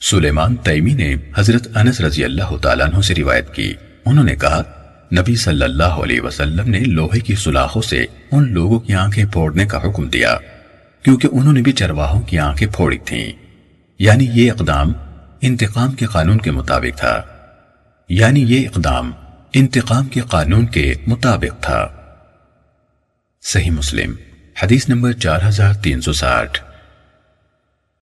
سلیمان تیمی نے حضرت انس رضی اللہ تعالیٰ عنہ سے روایت کی۔ انہوں نے کہا، نبی صلی اللہ علیہ وسلم نے لوہے کی سلاخوں سے ان لوگوں کی آنکھیں پھوڑنے کا حکم دیا، کیونکہ انہوں نے بھی چرواہوں کی آنکھیں پھوڑی تھیں۔ یعنی یہ اقدام انتقام کے قانون کے مطابق تھا۔ یعنی یہ اقدام انتقام کے قانون کے مطابق تھا۔ صحیح مسلم، حدیث نمبر چار ہزار تین سو ساٹھ۔